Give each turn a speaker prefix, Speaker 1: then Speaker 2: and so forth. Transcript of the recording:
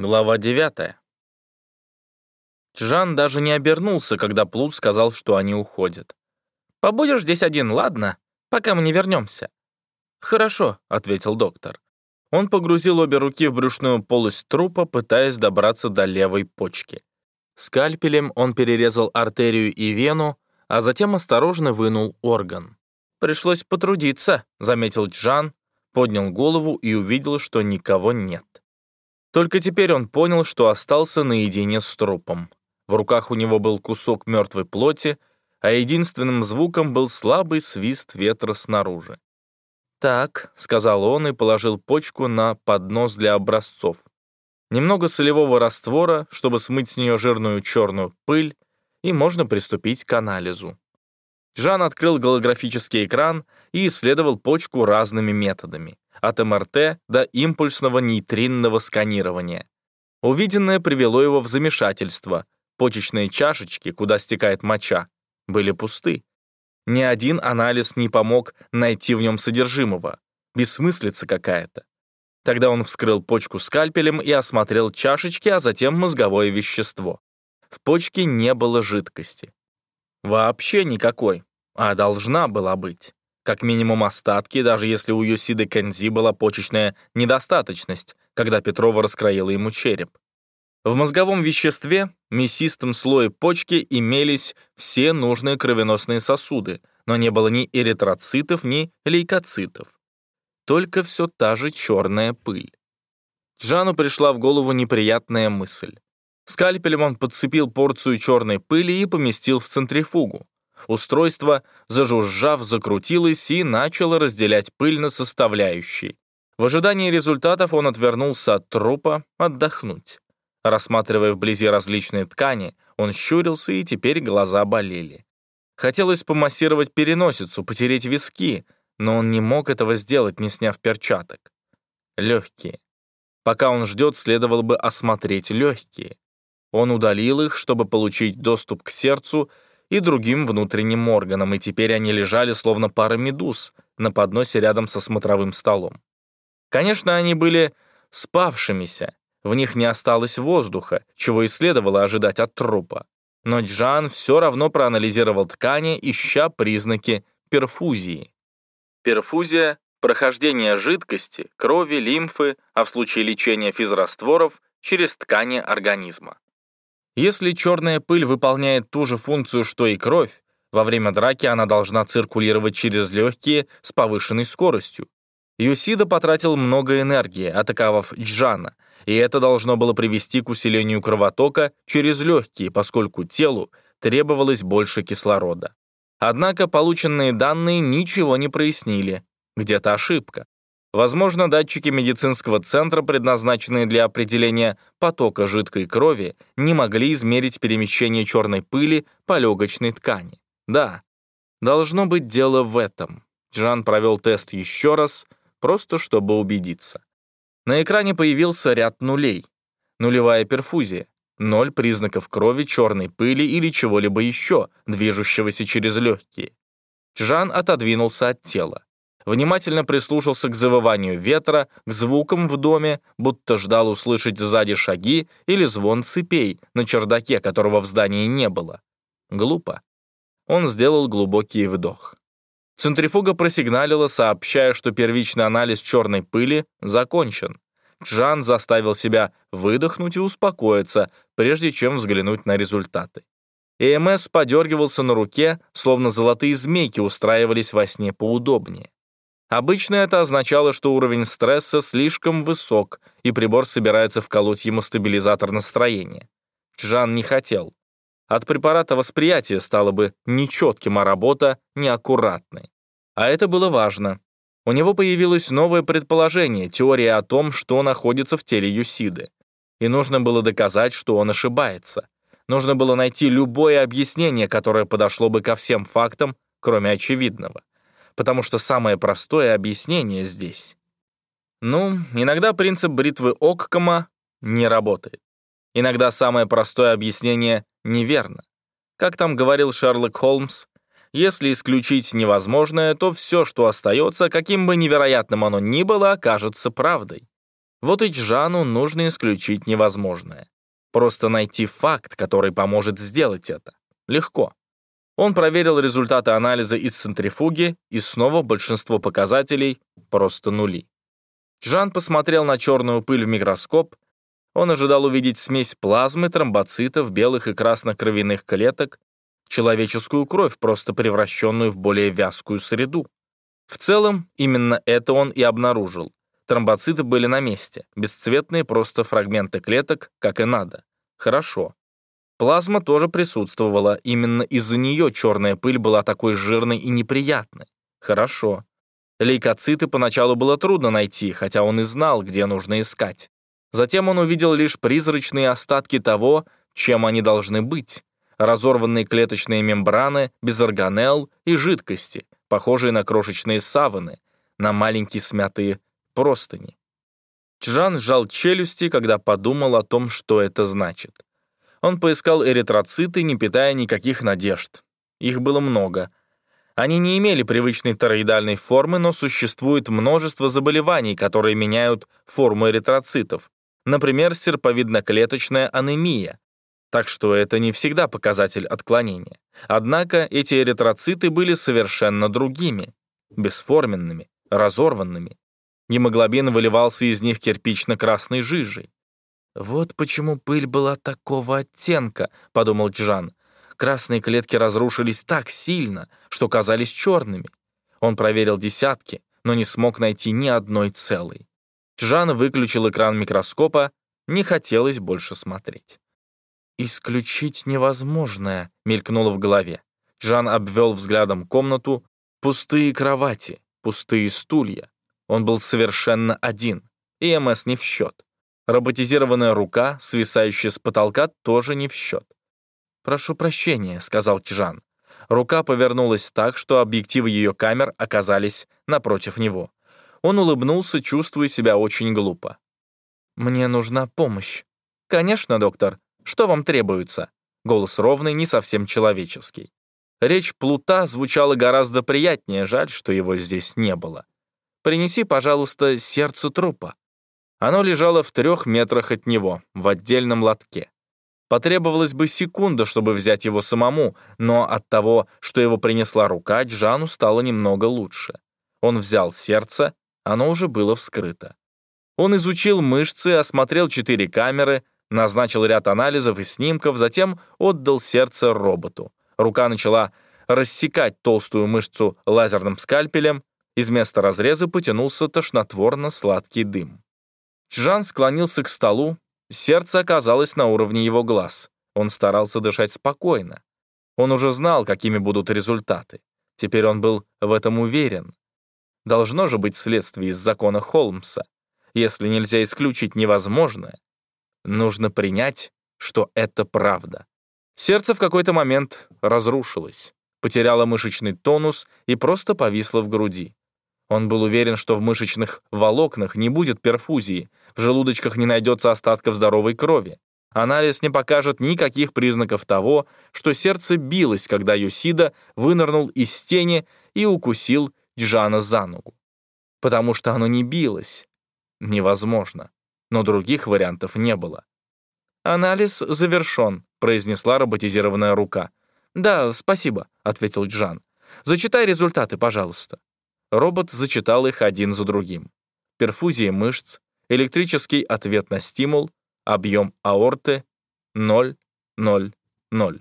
Speaker 1: Глава 9. Джан даже не обернулся, когда Плут сказал, что они уходят. «Побудешь здесь один, ладно? Пока мы не вернемся». «Хорошо», — ответил доктор. Он погрузил обе руки в брюшную полость трупа, пытаясь добраться до левой почки. Скальпелем он перерезал артерию и вену, а затем осторожно вынул орган. «Пришлось потрудиться», — заметил Джан, поднял голову и увидел, что никого нет. Только теперь он понял, что остался наедине с трупом. В руках у него был кусок мертвой плоти, а единственным звуком был слабый свист ветра снаружи. «Так», — сказал он и положил почку на поднос для образцов. Немного солевого раствора, чтобы смыть с нее жирную черную пыль, и можно приступить к анализу. Жан открыл голографический экран и исследовал почку разными методами от МРТ до импульсного нейтринного сканирования. Увиденное привело его в замешательство. Почечные чашечки, куда стекает моча, были пусты. Ни один анализ не помог найти в нем содержимого. Бессмыслица какая-то. Тогда он вскрыл почку скальпелем и осмотрел чашечки, а затем мозговое вещество. В почке не было жидкости. Вообще никакой, а должна была быть. Как минимум остатки, даже если у Юсиды Кензи была почечная недостаточность, когда Петрова раскроила ему череп. В мозговом веществе, мясистом слое почки, имелись все нужные кровеносные сосуды, но не было ни эритроцитов, ни лейкоцитов. Только все та же черная пыль. Джану пришла в голову неприятная мысль. Скальпелем он подцепил порцию черной пыли и поместил в центрифугу. Устройство, зажужжав, закрутилось и начало разделять пыль на составляющие. В ожидании результатов он отвернулся от трупа отдохнуть. Рассматривая вблизи различные ткани, он щурился, и теперь глаза болели. Хотелось помассировать переносицу, потереть виски, но он не мог этого сделать, не сняв перчаток. Легкие. Пока он ждет, следовало бы осмотреть легкие. Он удалил их, чтобы получить доступ к сердцу и другим внутренним органам, и теперь они лежали словно пара медуз на подносе рядом со смотровым столом. Конечно, они были спавшимися, в них не осталось воздуха, чего и следовало ожидать от трупа. Но Джан все равно проанализировал ткани, ища признаки перфузии. Перфузия — прохождение жидкости, крови, лимфы, а в случае лечения физрастворов — через ткани организма. Если черная пыль выполняет ту же функцию, что и кровь, во время драки она должна циркулировать через легкие с повышенной скоростью. Юсида потратил много энергии, атаковав Джана, и это должно было привести к усилению кровотока через легкие, поскольку телу требовалось больше кислорода. Однако полученные данные ничего не прояснили. Где-то ошибка. Возможно, датчики медицинского центра, предназначенные для определения потока жидкой крови, не могли измерить перемещение черной пыли по легочной ткани. Да, должно быть дело в этом. Джан провел тест еще раз, просто чтобы убедиться. На экране появился ряд нулей. Нулевая перфузия. Ноль признаков крови, черной пыли или чего-либо еще, движущегося через легкие. Джан отодвинулся от тела внимательно прислушался к завыванию ветра, к звукам в доме, будто ждал услышать сзади шаги или звон цепей на чердаке, которого в здании не было. Глупо. Он сделал глубокий вдох. Центрифуга просигналила, сообщая, что первичный анализ черной пыли закончен. Джан заставил себя выдохнуть и успокоиться, прежде чем взглянуть на результаты. ЭМС подергивался на руке, словно золотые змейки устраивались во сне поудобнее. Обычно это означало, что уровень стресса слишком высок, и прибор собирается вколоть ему стабилизатор настроения. Жан не хотел. От препарата восприятие стало бы нечетким, а работа — неаккуратной. А это было важно. У него появилось новое предположение, теория о том, что находится в теле Юсиды. И нужно было доказать, что он ошибается. Нужно было найти любое объяснение, которое подошло бы ко всем фактам, кроме очевидного потому что самое простое объяснение здесь. Ну, иногда принцип бритвы Оккома не работает. Иногда самое простое объяснение неверно. Как там говорил Шерлок Холмс, если исключить невозможное, то все, что остается, каким бы невероятным оно ни было, окажется правдой. Вот и Джану нужно исключить невозможное. Просто найти факт, который поможет сделать это. Легко. Он проверил результаты анализа из центрифуги, и снова большинство показателей — просто нули. Джан посмотрел на черную пыль в микроскоп. Он ожидал увидеть смесь плазмы, тромбоцитов, белых и красных кровяных клеток, человеческую кровь, просто превращенную в более вязкую среду. В целом, именно это он и обнаружил. Тромбоциты были на месте, бесцветные просто фрагменты клеток, как и надо. Хорошо. Плазма тоже присутствовала, именно из-за нее черная пыль была такой жирной и неприятной. Хорошо. Лейкоциты поначалу было трудно найти, хотя он и знал, где нужно искать. Затем он увидел лишь призрачные остатки того, чем они должны быть. Разорванные клеточные мембраны, без органелл и жидкости, похожие на крошечные саваны, на маленькие смятые простыни. Чжан сжал челюсти, когда подумал о том, что это значит. Он поискал эритроциты, не питая никаких надежд. Их было много. Они не имели привычной тороидальной формы, но существует множество заболеваний, которые меняют форму эритроцитов. Например, серповидно-клеточная анемия. Так что это не всегда показатель отклонения. Однако эти эритроциты были совершенно другими, бесформенными, разорванными. Гемоглобин выливался из них кирпично-красной жижей. «Вот почему пыль была такого оттенка», — подумал Джан. Красные клетки разрушились так сильно, что казались черными. Он проверил десятки, но не смог найти ни одной целой. Джан выключил экран микроскопа, не хотелось больше смотреть. «Исключить невозможное», — мелькнуло в голове. Джан обвел взглядом комнату. Пустые кровати, пустые стулья. Он был совершенно один, и МС не в счет. Роботизированная рука, свисающая с потолка, тоже не в счет. «Прошу прощения», — сказал Чжан. Рука повернулась так, что объективы ее камер оказались напротив него. Он улыбнулся, чувствуя себя очень глупо. «Мне нужна помощь». «Конечно, доктор. Что вам требуется?» Голос ровный, не совсем человеческий. Речь Плута звучала гораздо приятнее, жаль, что его здесь не было. Принеси, пожалуйста, сердце трупа». Оно лежало в трех метрах от него, в отдельном лотке. Потребовалась бы секунда, чтобы взять его самому, но от того, что его принесла рука, Джану стало немного лучше. Он взял сердце, оно уже было вскрыто. Он изучил мышцы, осмотрел четыре камеры, назначил ряд анализов и снимков, затем отдал сердце роботу. Рука начала рассекать толстую мышцу лазерным скальпелем, из места разреза потянулся тошнотворно-сладкий дым. Чжан склонился к столу, сердце оказалось на уровне его глаз. Он старался дышать спокойно. Он уже знал, какими будут результаты. Теперь он был в этом уверен. Должно же быть следствие из закона Холмса. Если нельзя исключить невозможное, нужно принять, что это правда. Сердце в какой-то момент разрушилось, потеряло мышечный тонус и просто повисло в груди. Он был уверен, что в мышечных волокнах не будет перфузии, в желудочках не найдется остатков здоровой крови. Анализ не покажет никаких признаков того, что сердце билось, когда Юсида вынырнул из тени и укусил Джана за ногу. Потому что оно не билось. Невозможно. Но других вариантов не было. «Анализ завершен», — произнесла роботизированная рука. «Да, спасибо», — ответил Джан. «Зачитай результаты, пожалуйста». Робот зачитал их один за другим. Перфузия мышц, электрический ответ на стимул, объем аорты 0, 0, 0.